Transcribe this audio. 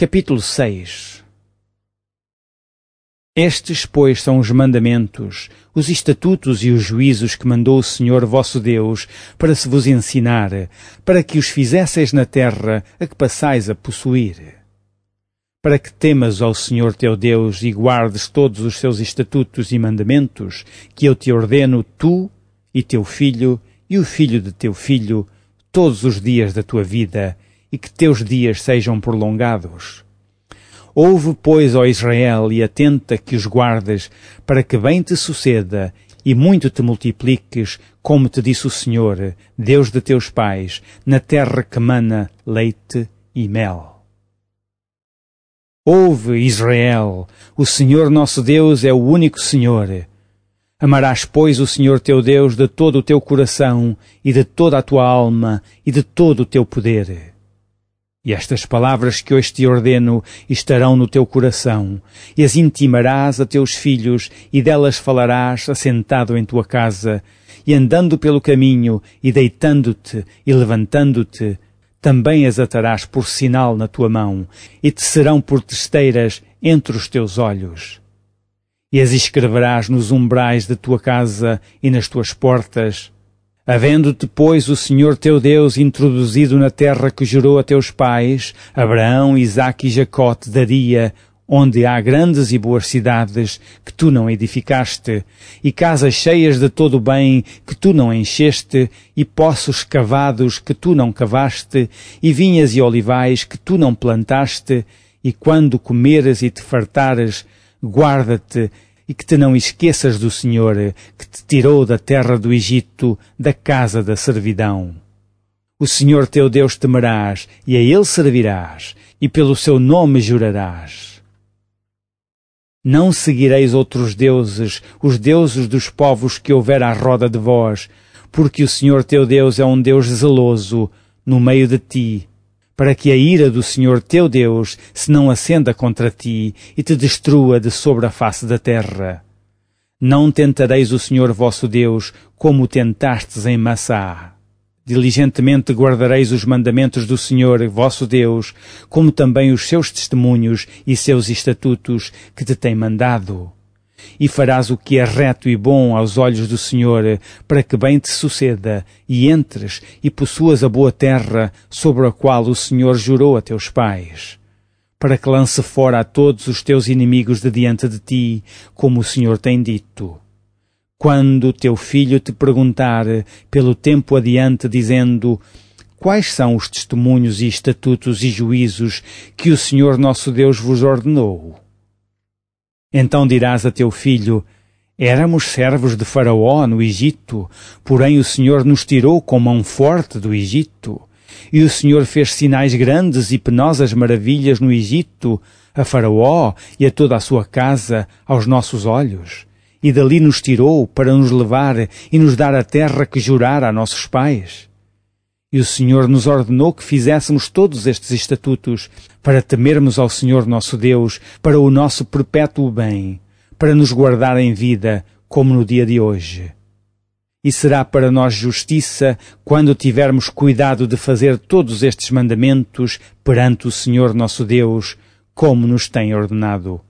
Capítulo 6 Estes, pois, são os mandamentos, os estatutos e os juízos que mandou o Senhor vosso Deus para se vos ensinar, para que os fizesseis na terra a que passais a possuir. Para que temas ao Senhor teu Deus e guardes todos os seus estatutos e mandamentos, que eu te ordeno, tu e teu filho e o filho de teu filho, todos os dias da tua vida, e que teus dias sejam prolongados. Ouve, pois, ó Israel, e atenta que os guardes, para que bem te suceda e muito te multipliques, como te disse o Senhor, Deus de teus pais, na terra que mana leite e mel. Ouve, Israel, o Senhor nosso Deus é o único Senhor. Amarás, pois, o Senhor teu Deus de todo o teu coração e de toda a tua alma e de todo o teu poder e estas palavras que hoje te ordeno estarão no teu coração, e as intimarás a teus filhos, e delas falarás assentado em tua casa, e andando pelo caminho, e deitando-te, e levantando-te, também as atarás por sinal na tua mão, e te serão por testeiras entre os teus olhos. E as escreverás nos umbrais de tua casa e nas tuas portas, Havendo-te, pois, o Senhor teu Deus introduzido na terra que jurou a teus pais, Abraão, Isaque e Jacó te daria, onde há grandes e boas cidades que tu não edificaste, e casas cheias de todo o bem que tu não encheste, e poços cavados que tu não cavaste, e vinhas e olivais que tu não plantaste, e quando comeres e te fartares, guarda-te e que te não esqueças do Senhor que te tirou da terra do Egito, da casa da servidão. O Senhor teu Deus temerás, e a Ele servirás, e pelo seu nome jurarás. Não seguireis outros deuses, os deuses dos povos que houver à roda de vós, porque o Senhor teu Deus é um Deus zeloso no meio de ti, para que a ira do Senhor teu Deus se não acenda contra ti e te destrua de sobre a face da terra. Não tentareis o Senhor vosso Deus como tentastes em Massá. Diligentemente guardareis os mandamentos do Senhor vosso Deus, como também os seus testemunhos e seus estatutos que te tem mandado e farás o que é reto e bom aos olhos do Senhor, para que bem te suceda, e entres e possuas a boa terra sobre a qual o Senhor jurou a teus pais, para que lance fora a todos os teus inimigos de diante de ti, como o Senhor tem dito. Quando teu filho te perguntar pelo tempo adiante, dizendo, Quais são os testemunhos e estatutos e juízos que o Senhor nosso Deus vos ordenou? Então dirás a teu filho, Éramos servos de Faraó no Egito, porém o Senhor nos tirou com mão forte do Egito. E o Senhor fez sinais grandes e penosas maravilhas no Egito, a Faraó e a toda a sua casa, aos nossos olhos. E dali nos tirou para nos levar e nos dar a terra que jurara a nossos pais. E o Senhor nos ordenou que fizéssemos todos estes estatutos para temermos ao Senhor nosso Deus, para o nosso perpétuo bem, para nos guardar em vida, como no dia de hoje. E será para nós justiça quando tivermos cuidado de fazer todos estes mandamentos perante o Senhor nosso Deus, como nos tem ordenado.